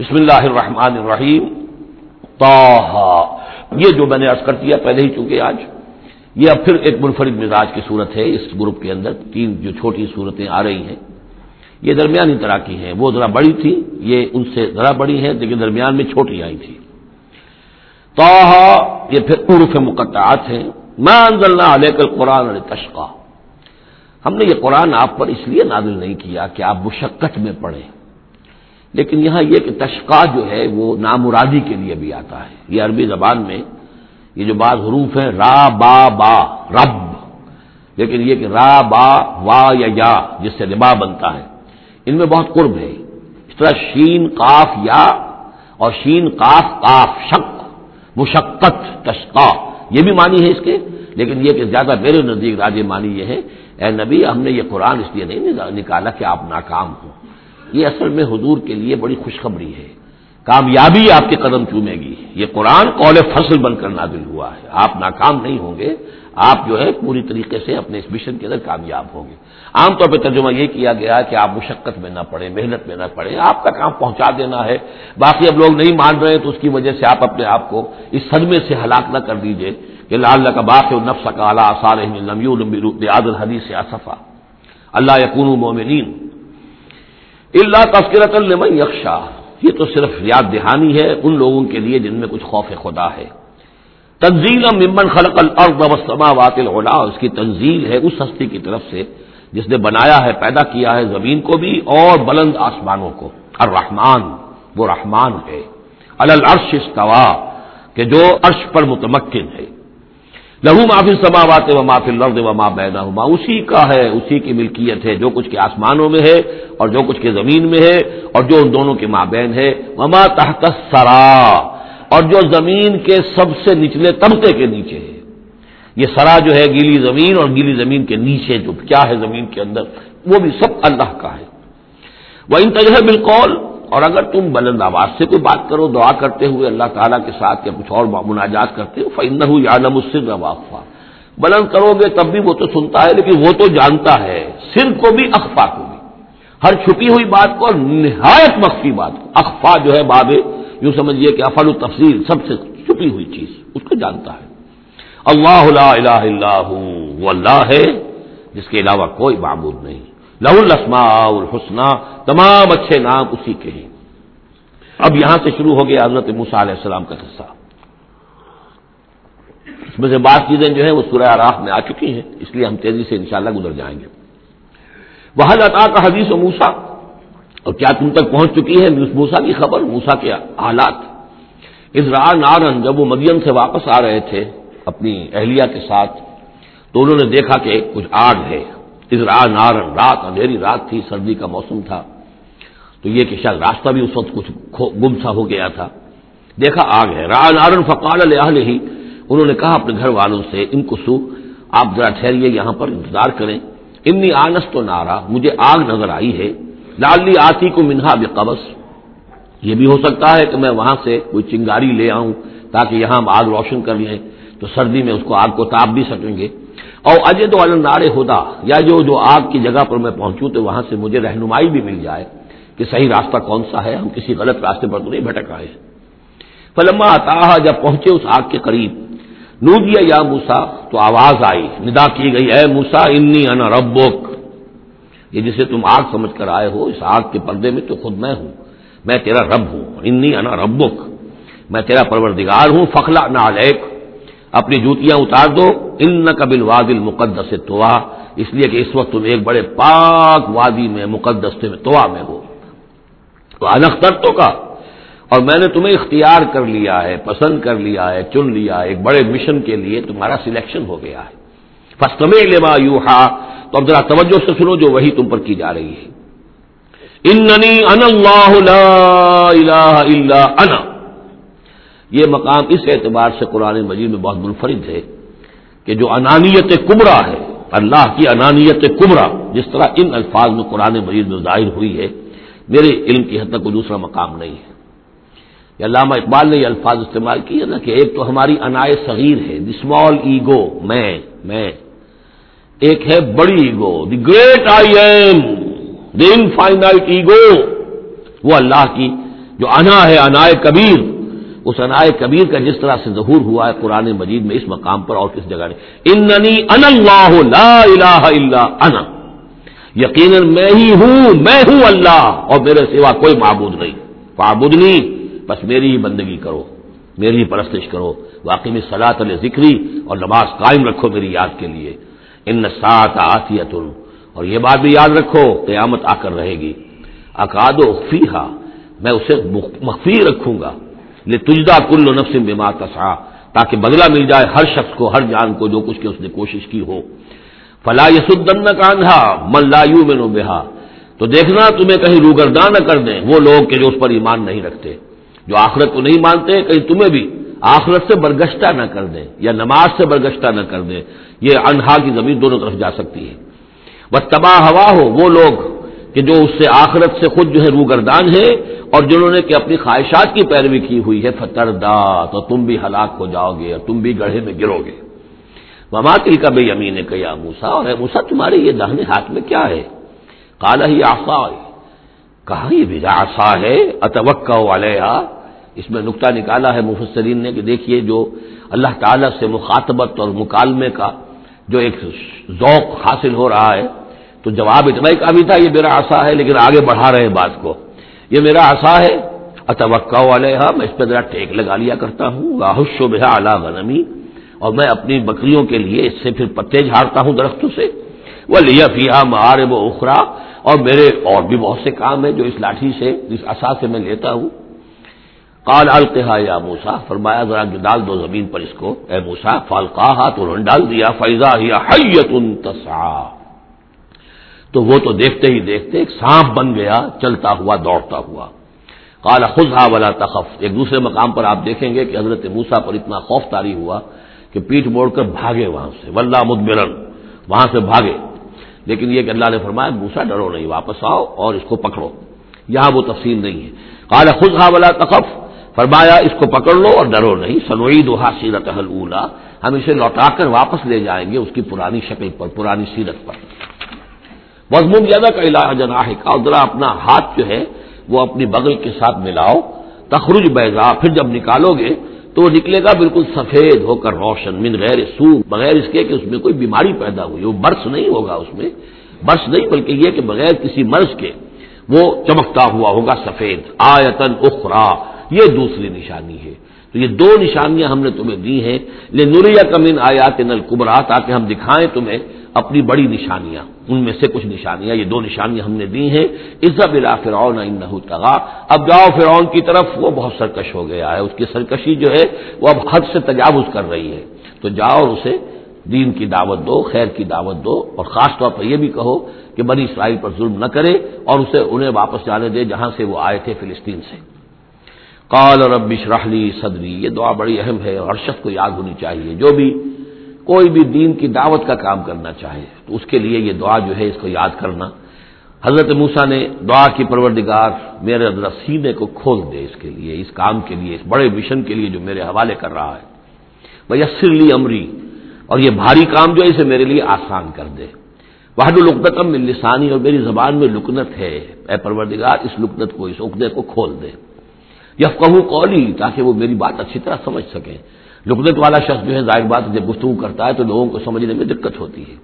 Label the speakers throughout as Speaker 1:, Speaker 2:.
Speaker 1: بسم اللہ الرحمن الرحیم۔ توحا یہ جو میں نے عرض کر دیا پہلے ہی چونکہ آج، یہ اب پھر ایک منفرد مزاج کی صورت ہے اس گروپ کے اندر۔ تین جو چھوٹی صورتیں آ رہی ہیں، یہ درمیانی طرح کی ہیں۔ وہ ذرا بڑی تھی، یہ ان سے ذرا بڑی ہے لیکن درمیان میں چھوٹی آئی تھی۔ توحا یہ پھر عرف مقطعات ہیں۔ میں انزلنا علیہ کل قرآن تشقا ہم نے یہ قرآن آپ پر اس لیے نازل نہیں کیا کہ آپ مشقت میں پڑھیں لیکن یہاں یہ کہ تشقا جو ہے وہ نامرادی کے لیے بھی آتا ہے۔ یہ عربی زبان میں یہ جو بعض حروف ہیں، را، با با، رب۔ لیکن یہ کہ را، با، وا یا یا جس سے ربا بنتا ہے۔ ان میں بہت قرب ہے۔ اس طرح شین، قاف، یا اور شین، قاف قاف شک مشقت تشقا یہ بھی مانی ہے اس کے۔ لیکن یہ کہ زیادہ میرے نزدیک راج مانی یہ ہے، اے نبی، ہم نے یہ قرآن اس لیے نہیں نکالا کہ آپ ناکام ہوں۔ یہ اصل میں حضور کے لیے بڑی خوشخبری ہے۔ کامیابی آپ کے قدم چومے گی۔ یہ قرآن قول فصل بن کر نازل ہوا ہے۔ آپ ناکام نہیں ہوں گے۔ آپ جو ہے پوری طریقے سے اپنے اس مشن کے اندر کامیاب ہوں گے۔ عام طور پہ ترجمہ یہ کیا گیا کہ آپ مشقت میں نہ پڑیں، محنت میں نہ پڑیں۔ آپ کا کام پہنچا دینا ہے۔ باقی اب لوگ نہیں مان رہے تو اس کی وجہ سے آپ اپنے آپ کو اس صدمے سے ہلاک نہ کر دیجیے کہ لال کا باق نفس کا اعلیٰ الحدیث سے اصفا اللہ یقون مومنین۔ اللہ تفکرت المن یکشا یہ تو صرف یاد دہانی ہے ان لوگوں کے لیے جن میں کچھ خوف خدا ہے۔ تنزیل ممن خلق الارض والسماوات العلا۔ اس کی تنزیل ہے اس ہستی کی طرف سے جس نے بنایا ہے، پیدا کیا ہے زمین کو بھی اور بلند آسمانوں کو۔ الرحمن، وہ رحمان ہے۔ الرش استوا کہ جو عرش پر متمکن ہے۔ لہو معافی سماوات و معافی لرد و ماں بینا اسی کا ہے، اسی کی ملکیت ہے، جو کچھ کے آسمانوں میں ہے اور جو کچھ کے زمین میں ہے اور جو ان دونوں کے ماں بین ہے۔ وما تحت سرا اور جو زمین کے سب سے نچلے طبقے کے نیچے ہے۔ یہ سرا جو ہے، گیلی زمین اور گیلی زمین کے نیچے جو کیا ہے زمین کے اندر، وہ بھی سب اللہ کا ہے۔ وہ ان تجہ بالکل اور اگر تم بلند آواز سے کوئی بات کرو، دعا کرتے ہوئے اللہ تعالیٰ کے ساتھ یا کچھ اور مناجات کرتے ہو فن یا نم وافا بلند کرو گے تب بھی وہ تو سنتا ہے، لیکن وہ تو جانتا ہے۔ سر کو بھی، اخفا کو بھی۔ ہر چھپی ہوئی بات کو اور نہایت مخفی بات کو۔ اخفا جو ہے باب، یوں سمجھیے کہ افل و تفصیل سب سے چھپی ہوئی چیز، اس کو جانتا ہے۔ اللہ لا الہ الا وہ اللہ ہے، جس کے علاوہ کوئی معبود نہیں۔ لہ السما الحسنہ، تمام اچھے نام اسی کے ہیں۔ اب یہاں سے شروع ہو گیا حضرت موسا علیہ السلام کا قصہ۔ اس میں سے بعض چیزیں جو ہیں وہ سورہ راہ میں آ چکی ہیں، اس لیے ہم تیزی سے انشاءاللہ گزر جائیں گے۔ وہ عطا کا حدیث و موسا اور کیا تم تک پہنچ چکی ہے موسا کی خبر موسا کے حالات ازرا نارن جب وہ مدین سے واپس آ رہے تھے اپنی اہلیہ کے ساتھ، تو انہوں نے دیکھا کہ کچھ آگ ہے۔ ازرا نارن رات اندھیری رات تھی، سردی کا موسم تھا۔ تو یہ کہ شاید راستہ بھی اس وقت کچھ گم سا ہو گیا تھا۔ دیکھا، آگ ہے۔ را نارن فقال ہی انہوں نے کہا اپنے گھر والوں سے، ان کو سو، آپ ذرا ٹھہریے یہاں پر، انتظار کریں۔ انی آنس تو نارا، مجھے آگ نظر آئی ہے۔ لالی آتی کو منہا بے یہ بھی ہو سکتا ہے کہ میں وہاں سے کوئی چنگاری لے آؤں تاکہ یہاں ہم آگ روشن کر لیں، تو سردی میں اس کو آگ کو تاپ بھی سکیں گے۔ اور اجے تو نارے ہودا یا جو جو آگ کی جگہ پر میں پہنچوں تو وہاں سے مجھے رہنمائی بھی مل جائے کہ صحیح راستہ کون سا ہے، ہم کسی غلط راستے پر تو نہیں بھٹک آئے۔ فلما آتا جب پہنچے اس آگ کے قریب، نو دیا، یا موسا تو آواز آئی، ندا کی گئی، اے موسا انی انا ربک۔ یہ جسے تم آگ سمجھ کر آئے ہو، اس آگ کے پردے میں تو خود میں ہوں، میں تیرا رب ہوں، انی انا ربک۔ میں تیرا پروردگار ہوں فخلا نہ اپنی جوتیاں اتار دو ان قبل وادل مقدس توا اس لیے کہ اس وقت تم ایک بڑے پاک وادی میں، مقدس توا میں ہو۔ تو انختر تو کا۔ اور میں نے تمہیں اختیار کر لیا ہے، پسند کر لیا ہے، چن لیا ہے، ایک بڑے مشن کے لیے تمہارا سلیکشن ہو گیا ہے۔ فستم لما یو تو اب ذرا توجہ سے سنو جو وہی تم پر کی جا رہی ہے۔ اننی ان اللہ لا الہ الا انا۔ یہ مقام اس اعتبار سے قرآن مجید میں بہت منفرد ہے کہ جو انانیت کمرا ہے، اللہ کی انانیت کمرا جس طرح ان الفاظ میں قرآن مجید میں ظاہر ہوئی ہے، میرے علم کی حد تک کوئی دوسرا مقام نہیں ہے۔ علامہ اقبال نے یہ الفاظ استعمال کیے نا کہ ایک تو ہماری انائے صغیر ہے، دی اسمال ایگو میں میں۔ ایک ہے بڑی ego the great I am the infinite ego وہ اللہ کی جو انا ہے، انائے کبیر۔ اس انائے کبیر کا جس طرح سے ظہور ہوا ہے قرآن مجید میں اس مقام پر اور کس جگہ نے اننی ان اللہ، لا الہ الا انا۔ یقیناً میں ہی ہوں، میں ہوں اللہ، اور میرے سوا کوئی معبود نہیں۔ معبود نہیں بس میری ہی بندگی کرو، میری ہی پرستش کرو۔ واقعی میں سلاط ذکری، اور نماز قائم رکھو میری یاد کے لیے۔ ان سات آتیت اور یہ بات بھی یاد رکھو، قیامت آ کر رہے گی۔ اکاد و فیحا میں اسے مخفی رکھوں گا۔ یہ تجدہ کل نفس بما تسا تاکہ بدلہ مل جائے ہر شخص کو، ہر جان کو جو کچھ کی اس نے کوشش کی ہو۔ فلا یسدن کاندھا من لا یو میں بہا تو دیکھنا، تمہیں کہیں روگردان نہ کر دیں وہ لوگ کہ جو اس پر ایمان نہیں رکھتے۔ جو آخرت کو نہیں مانتے، کہیں تمہیں بھی آخرت سے برگشتہ نہ کر دیں یا نماز سے برگشتہ نہ کر دیں۔ یہ انہا کی زمین دونوں طرف جا سکتی ہے۔ بس تباہ ہوا ہو وہ لوگ کہ جو اس سے آخرت سے خود جو ہے روگردان ہے اور جنہوں نے کہ اپنی خواہشات کی پیروی کی ہوئی ہے فتر دا تو تم بھی ہلاک ہو جاؤ گے اور تم بھی گڑھے میں گرو گے۔ مماتل کا بے یمین نے کہا موسا اور اے موسا تمہارے یہ دہنے ہاتھ میں کیا ہے؟ کالا ہی آسا کہا یہ بھی آسا ہے؟ اتوقع والے اس میں نقطہ نکالا ہے مفسرین نے کہ دیکھیے جو اللہ تعالی سے مخاطبت اور مکالمے کا جو ایک ذوق حاصل ہو رہا ہے، تو جواب اتنا ہی کا بھی تھا، یہ میرا آسا ہے، لیکن آگے بڑھا رہے ہیں بات کو۔ یہ میرا آسا ہے۔ اتوقع والے میں اس پہ ذرا ٹیک لگا لیا کرتا ہوں۔ راہش و بحا اعلیٰ غنمی۔ اور میں اپنی بکریوں کے لیے اس سے پھر پتے جھاڑتا ہوں درختوں سے۔ وہ لیا فیا مار و اخرا اور میرے اور بھی بہت سے کام ہیں جو اس لاٹھی سے، اس اصا سے میں لیتا ہوں۔ کال القحا یا موسا فرمایا، ذرا جو ڈال دو زمین پر اس کو۔ اے موسا فالقاہ تو انہوں نے ڈال دیا۔ فیضا یا حیت تو وہ تو دیکھتے ہی دیکھتے ایک سانپ بن گیا، چلتا ہوا، دوڑتا ہوا۔ کالا خزا والا تخف۔ ایک دوسرے مقام پر آپ دیکھیں گے کہ حضرت موسا پر اتنا خوف تاری ہوا کہ پیٹ موڑ کر بھاگے وہاں سے۔ ولہ مدمرن وہاں سے بھاگے۔ لیکن یہ کہ اللہ نے فرمایا موسا ڈرو نہیں، واپس آؤ اور اس کو پکڑو۔ یہاں وہ تفصیل نہیں ہے۔ کالا خزا والا تخف۔ فرمایا، اس کو پکڑ لو اور ڈرو نہیں۔ سنوئی دوہا سیرت اولا ہم اسے لوٹا کر واپس لے جائیں گے اس کی پرانی شکل پر، پرانی سیرت پر۔ مضمون زیادہ کا علاج جنا ہے ذرا اپنا ہاتھ جو ہے وہ اپنی بغل کے ساتھ ملاؤ، تخرج بیضا، پھر جب نکالو گے تو وہ نکلے گا بالکل سفید ہو کر روشن، من غیر سو بغیر اس کے کہ اس میں کوئی بیماری پیدا ہوئی وہ برس نہیں ہوگا اس میں، برس نہیں، بلکہ یہ کہ بغیر کسی مرض کے وہ چمکتا ہوا ہوگا سفید۔ آیتن اخرا، یہ دوسری نشانی ہے۔ تو یہ دو نشانیاں ہم نے تمہیں دی ہیں۔ لے نوریا کمن آیات نل تاکہ ہم دکھائیں تمہیں اپنی بڑی نشانیاں، ان میں سے کچھ نشانیاں، یہ دو نشانیاں ہم نے دی ہیں عزت بلا فرعون تغا اب جاؤ فرعون کی طرف، وہ بہت سرکش ہو گیا ہے، اس کی سرکشی جو ہے، وہ اب حد سے تجاوز کر رہی ہے۔ تو جاؤ اور اسے دین کی دعوت دو، خیر کی دعوت دو، اور خاص طور پر یہ بھی کہو کہ بنی اسرائیل پر ظلم نہ کرے اور اسے انہیں واپس جانے دے جہاں سے وہ آئے تھے فلسطین سے۔ قال رب لی صدری، یہ دعا بڑی اہم ہے، اور شخص کو یاد ہونی چاہیے۔ جو بھی کوئی بھی دین کی دعوت کا کام کرنا چاہے تو اس کے لیے یہ دعا جو ہے اس کو یاد کرنا۔ حضرت موسا نے دعا کی پروردگار میرے سینے کو کھول دے اس کے لیے، اس کام کے لیے، اس بڑے مشن کے لیے جو میرے حوالے کر رہا ہے۔ بھائی لی امری اور یہ بھاری کام جو ہے اسے میرے لیے آسان کر دے۔ وحد القدم میں لسانی اور میری زبان میں لکنت ہے۔ اے پروردگار، اس لکنت کو، اس عقدے کو کھول دے۔ یف کہوں قولی تاکہ وہ میری بات اچھی طرح سمجھ سکیں۔ لکنت والا شخص جو ہے ظاہر بات جب گفتگو کرتا ہے تو لوگوں کو سمجھنے میں دقت ہوتی ہے۔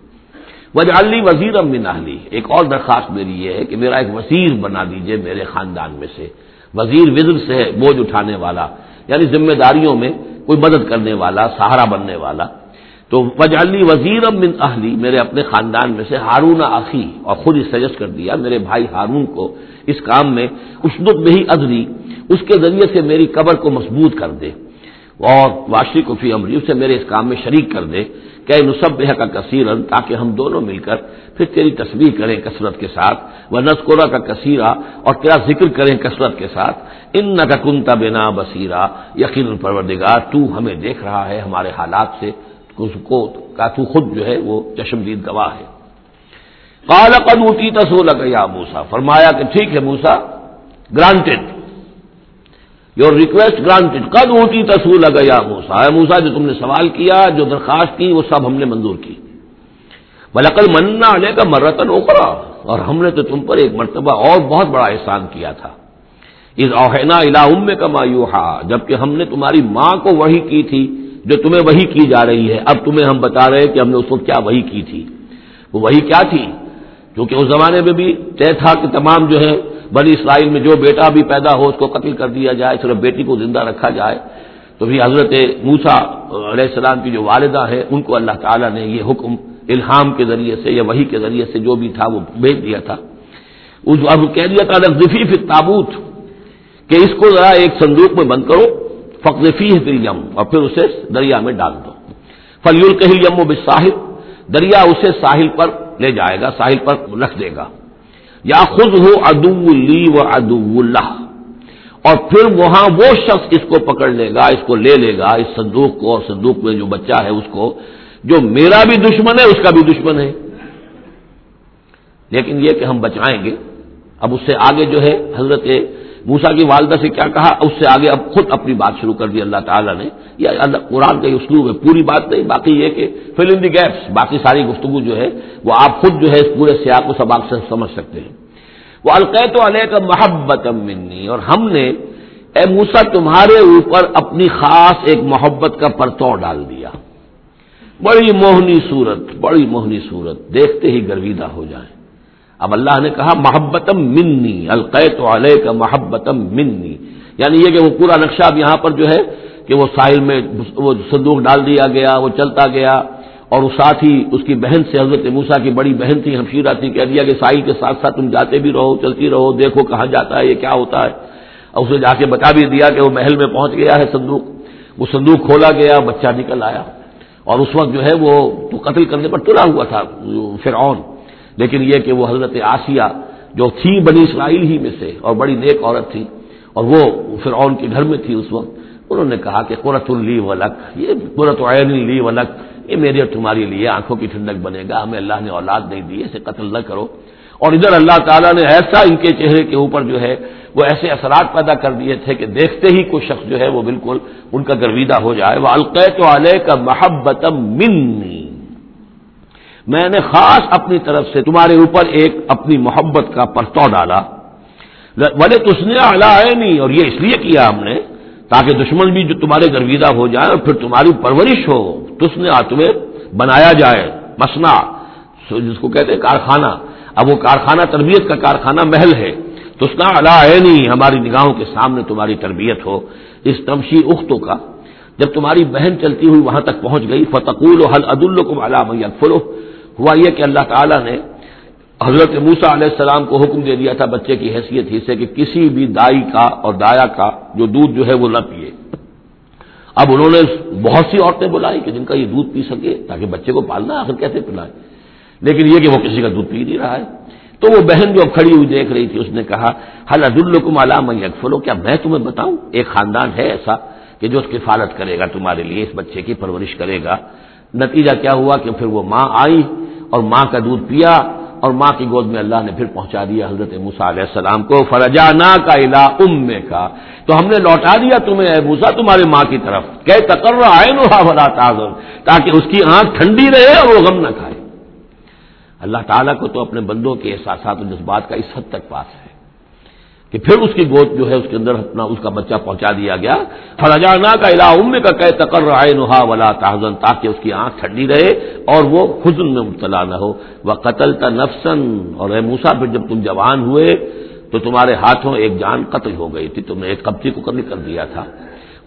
Speaker 1: وجالی وزیر امن اہلی ایک اور درخواست میری یہ ہے کہ میرا ایک وزیر بنا دیجیے میرے خاندان میں سے۔ وزیر وزر سے بوجھ اٹھانے والا یعنی ذمہ داریوں میں کوئی مدد کرنے والا، سہارا بننے والا۔ تو وجالی وزیر من اہلی میرے اپنے خاندان میں سے ہارون آخی، اور خود ہی سجسٹ کر دیا میرے بھائی ہارون کو اس کام میں۔ اسدت میں ہی ادری اس کے ذریعے سے میری قبر کو مضبوط کر دے۔ اور واشی کو فی امری اسے میرے اس کام میں شریک کر دے کہ نصب کا کثیر تاکہ ہم دونوں مل کر پھر تیری تصویر کریں کثرت کے ساتھ وہ نسکورا کا کثیرہ اور تیرا ذکر کریں کثرت کے ساتھ ان نہ کا کنتا بنا بصیرہ یقین پروردگار، تو ہمیں دیکھ رہا ہے ہمارے حالات سے کو کا تو خود جو ہے وہ چشمدید گواہ ہے۔ کالا قدوتی تصول یا موسا فرمایا کہ ٹھیک ہے موسا گرانٹیڈ یور ریکویسٹ گرانٹیڈ کد اونٹی تصول یا موسا ہے موسا جو تم نے سوال کیا، جو درخواست کی، وہ سب ہم نے منظور کی۔ بلکل منا علیہ کا مرتن اوپرا اور ہم نے تو تم پر ایک مرتبہ اور بہت بڑا احسان کیا تھا۔ اس اوہینا الا ام کا مایوہا جبکہ ہم نے تمہاری ماں کو وہی کی تھی، جو تمہیں وہی کی جا رہی ہے۔ اب تمہیں ہم بتا رہے ہیں کہ ہم نے اس کو کیا وہی کی تھی۔ وہ وہی کیا تھی؟ کیونکہ اس زمانے میں بھی طے تھا کہ تمام جو ہے بنی اسرائیل میں جو بیٹا بھی پیدا ہو اس کو قتل کر دیا جائے صرف بیٹی کو زندہ رکھا جائے۔ تو بھی حضرت موسا علیہ السلام کی جو والدہ ہے، ان کو اللہ تعالیٰ نے یہ حکم الہام کے ذریعے سے یا وہی کے ذریعے سے جو بھی تھا وہ بھیج دیا تھا۔ اس اب کہہ دیا تھا نقفی فی تابوت کہ اس کو ذرا ایک صندوق میں بند کرو فقفی ہے پھر یم اور پھر اسے دریا میں ڈال دو۔ فلی الکہل یم و بساحل دریا اسے ساحل پر لے جائے گا، ساحل پر رکھ دے گا۔ یا خود ہو ادو لی و ادو اللہ۔ اور پھر وہاں وہ شخص اس کو پکڑ لے گا، اس کو لے لے گا، اس صندوق کو، اور صندوق میں جو بچہ ہے اس کو، جو میرا بھی دشمن ہے، اس کا بھی دشمن ہے۔ لیکن یہ کہ ہم بچائیں گے، اب اس سے آگے جو ہے حضرت موسا کی والدہ سے کیا کہا؟ اس سے آگے اب خود اپنی بات شروع کر دی اللہ تعالیٰ نے۔ یا اللہ، قرآن کا اسلوب ہے، پوری بات نہیں، باقی یہ کہ فل ان دی گیپس باقی ساری گفتگو جو ہے، وہ آپ خود جو ہے اس پورے سیاق کو سباق سے سمجھ سکتے ہیں۔ وہ القیت علیہ کا محبت منی اور ہم نے اے موسا تمہارے اوپر اپنی خاص ایک محبت کا پرتو ڈال دیا۔ بڑی موہنی صورت، بڑی موہنی صورت، دیکھتے ہی گرویدہ ہو جائیں۔ اب اللہ نے کہا، محبتم منی، القیت علیہ کا محبتم منی. یعنی یہ کہ وہ پورا نقشہ اب یہاں پر جو ہے کہ وہ ساحل میں وہ صندوق ڈال دیا گیا، وہ چلتا گیا اور وہ ساتھ ہی اس کی بہن سے حضرت موسا کی بڑی بہن تھی، ہمشیرہ تھی، کہہ دیا کہ ساحل کے ساتھ ساتھ تم جاتے بھی رہو، چلتی رہو، دیکھو کہاں جاتا ہے، یہ کیا ہوتا ہے۔ اور اسے جا کے بتا بھی دیا کہ وہ محل میں پہنچ گیا ہے صندوق، وہ صندوق کھولا گیا، بچہ نکل آیا۔ اور اس وقت جو ہے وہ تو قتل کرنے پر تلا ہوا تھا، فرعون۔ لیکن یہ کہ وہ حضرت آسیہ جو تھی بنی اسرائیل ہی میں سے اور بڑی نیک عورت تھی اور وہ فرعون کے گھر میں تھی اس وقت، انہوں نے کہا کہ قرت اللی ولک یہ قرت عین لی ولک یہ میرے اور تمہارے لیے آنکھوں کی ٹھنڈک بنے گا، ہمیں اللہ نے اولاد نہیں دی، اسے قتل نہ کرو۔ اور ادھر اللہ تعالیٰ نے ایسا ان کے چہرے کے اوپر جو ہے، وہ ایسے اثرات پیدا کر دیے تھے کہ دیکھتے ہی کوئی شخص جو ہے وہ بالکل ان کا گرویدہ ہو جائے۔ وہ القیت علیہ کا محبت منی میں نے خاص اپنی طرف سے تمہارے اوپر ایک اپنی محبت کا پرتو ڈالا۔ بولے تس نے ہے نہیں اور یہ اس لیے کیا ہم نے؟ تاکہ دشمن بھی جو تمہارے گرویدہ ہو جائے اور پھر تمہاری پرورش ہو۔ تس نے تمہیں بنایا جائے۔ مسنا جس کو کہتے ہیں کارخانہ۔ اب وہ کارخانہ، تربیت کا کارخانہ محل ہے۔ تسنا اللہ ہے نہیں ہماری نگاہوں کے سامنے تمہاری تربیت ہو۔ اس تمشی اختوں کا، جب تمہاری بہن چلتی ہوئی وہاں تک پہنچ گئی، فتقول و حل عد الکم علام فلو ہوا یہ کہ اللہ تعالیٰ نے حضرت موسا علیہ السلام کو حکم دے دیا تھا بچے کی حیثیت ہی سے کہ کسی بھی دائی کا اور دایا کا جو دودھ جو ہے وہ نہ پیے۔ اب انہوں نے بہت سی عورتیں بلائی کہ جن کا یہ دودھ پی سکے تاکہ بچے کو پالنا آخر کیسے پلائے؟ لیکن یہ کہ وہ کسی کا دودھ پی نہیں رہا ہے۔ تو وہ بہن جو اب کھڑی ہوئی دیکھ رہی تھی، اس نے کہا حل عدالکم علام یکفلو کیا میں تمہیں بتاؤں؟ ایک خاندان ہے ایسا کہ جو اس کرے گا تمہارے لیے، اس بچے کی پرورش کرے گا۔ نتیجہ کیا ہوا کہ پھر وہ ماں آئی اور ماں کا دودھ پیا اور ماں کی گود میں اللہ نے پھر پہنچا دیا حضرت موسا علیہ السلام کو فرجا نا کا الا ام کا تو ہم نے لوٹا دیا تمہیں، اے موسا تمہارے ماں کی طرف۔ کہ تقرر آئے نو بلا تاغر تاکہ اس کی آنکھ ٹھنڈی رہے اور وہ غم نہ کھائے۔ اللہ تعالیٰ کو تو اپنے بندوں کے احساسات اور جذبات کا اس حد تک پاس ہے۔ کہ پھر اس کی گود جو ہے اس کے اندر اپنا اس کا بچہ پہنچا دیا گیا۔ فرجانا کا علا ام کا کہ تقرر آئے نہا ولا تاحزن تاکہ اس کی آنکھ ٹھنڈی رہے اور وہ حزن میں مبتلا نہ ہو۔ وہ قتل نفسن اور اے موسا پھر جب تم جوان ہوئے تو تمہارے ہاتھوں ایک جان قتل ہو گئی تھی۔ تم نے ایک قبضی کو قتل کر دیا تھا۔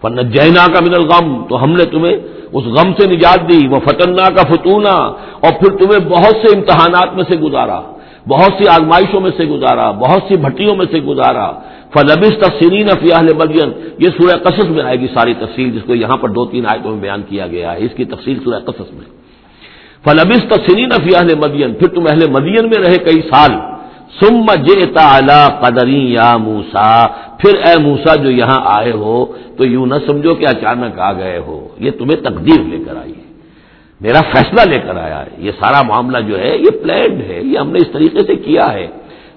Speaker 1: فن جینا کا من الغم، تو ہم نے تمہیں اس غم سے نجات دی۔ وہ فتنا کا فتونا اور پھر تمہیں بہت سے امتحانات میں سے گزارا۔ بہت سی آزمائشوں میں سے گزارا، بہت سی بھٹیوں میں سے گزارا۔ فلبس تفسرین فیاح مدین یہ سورہ قصص میں آئے گی، ساری تفصیل جس کو یہاں پر دو تین آیتوں میں بیان کیا گیا ہے۔ اس کی تفصیل سورہ قصص میں۔ فلبس تفسرین فیاح مدین پھر تم اہل مدین میں رہے کئی سال۔ سم جیتا قدری یا موسا پھر اے موسا جو یہاں آئے ہو، تو یوں نہ سمجھو کہ اچانک آ گئے ہو۔ یہ تمہیں تقدیر لے کر آئی ہے۔ میرا فیصلہ لے کر آیا ہے۔ یہ سارا معاملہ جو ہے، یہ پلانڈ ہے، یہ ہم نے اس طریقے سے کیا ہے۔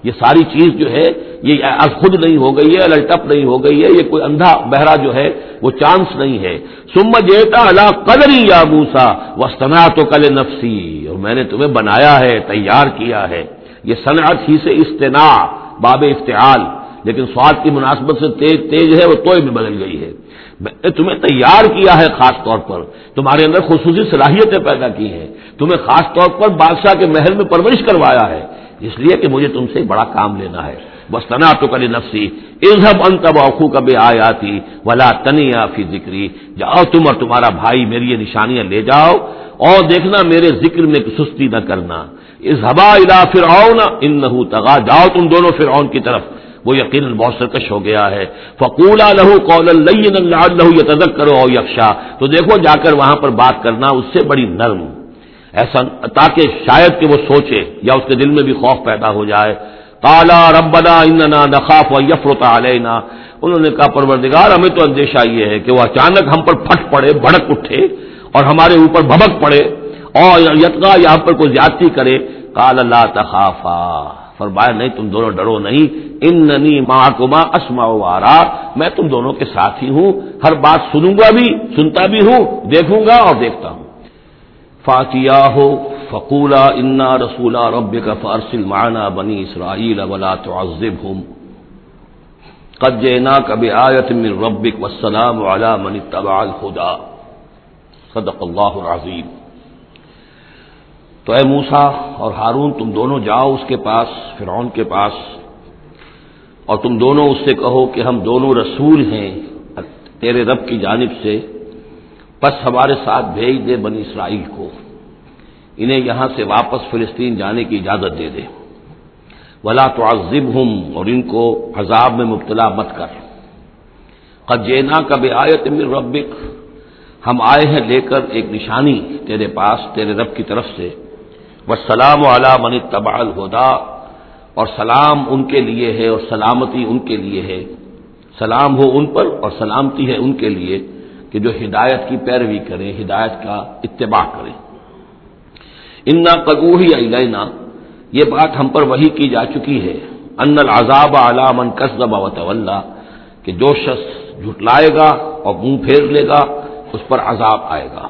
Speaker 1: یہ ساری چیز جو ہے، یہ اب خود نہیں ہو گئی ہے الٹپ نہیں ہو گئی ہے۔ یہ کوئی اندھا بہرا جو ہے، وہ چانس نہیں ہے۔ سم جیتا اللہ قدری یا موسا وسطنا تو کل نفسی اور میں نے تمہیں بنایا ہے، تیار کیا ہے۔ یہ صنعت ہی سے استنا باب افتعال۔ لیکن سواد کی مناسبت سے تیز تیز ہے، وہ توئے میں بدل گئی ہے۔ تمہیں تیار کیا ہے خاص طور پر۔ تمہارے اندر خصوصی صلاحیتیں پیدا کی ہیں۔ تمہیں خاص طور پر بادشاہ کے محل میں پرورش کروایا ہے۔ اس لیے کہ مجھے تم سے بڑا کام لینا ہے۔ بس تنا تو کلی نفسی ازب ان تب اوقو کبھی آیا تھی ولا تنیا فی ذکری جاؤ تم اور تمہارا بھائی میری یہ نشانیاں لے جاؤ اور دیکھنا میرے ذکر میں سستی نہ کرنا۔ اس الا فرعون ان تغا جاؤ تم دونوں فرعون کی طرف۔ وہ یقیناً بہت سرکش ہو گیا ہے۔ فقولا لہو قول لہو یہ کرو او یکشا تو دیکھو، جا کر وہاں پر بات کرنا اس سے بڑی نرم۔ ایسا تاکہ شاید کہ وہ سوچے یا اس کے دل میں بھی خوف پیدا ہو جائے۔ کالا ربنا اننا نخاف و یفرت علینا انہوں نے کہا، پروردگار، ہمیں تو اندیشہ یہ ہے کہ وہ اچانک ہم پر پھٹ پڑے، بھڑک اٹھے اور ہمارے اوپر بھبک پڑے اور یتگا یہاں پر کوئی زیادتی کرے۔ کال اللہ تخافا۔ فرمایا، نہیں، تم دونوں ڈرو نہیں ان ننی ماں اسما وارا میں تم دونوں کے ساتھ ہی ہوں، ہر بات سنوں گا بھی، سنتا بھی ہوں، دیکھوں گا اور دیکھتا ہوں۔ فاتیا ہو فقولا، انا رسولا رب کا فارسل مانا بنی اسرائیل ولا تعذب ہوں قد جینا کبھی آیت من ربک وسلام والا من تبع الخدا صدق اللہ العظیم تو اے موسا اور ہارون، تم دونوں جاؤ اس کے پاس، فرعون کے پاس، اور تم دونوں اس سے کہو کہ ہم دونوں رسول ہیں تیرے رب کی جانب سے بس ہمارے ساتھ بھیج دے بنی اسرائیل کو، انہیں یہاں سے واپس فلسطین جانے کی اجازت دے دے۔ ولا تو ہوں اور ان کو عذاب میں مبتلا مت کر۔ قجینا کب آیت من ربک ہم آئے ہیں لے کر ایک نشانی تیرے پاس، تیرے رب کی طرف سے۔ وہ سلام من تبا الہدا، اور سلام ان کے لیے ہے اور سلامتی ان کے لیے ہے۔ سلام ہو ان پر اور سلامتی ہے ان کے لیے کہ جو ہدایت کی پیروی کریں، ہدایت کا اتباع کریں۔ انا قبوہ یا یہ بات ہم پر وہی کی جا چکی ہے۔ ان العذاب علا من کسب و طلّہ کہ جو شخص جھٹلائے گا اور منہ پھیر لے گا، اس پر عذاب آئے گا۔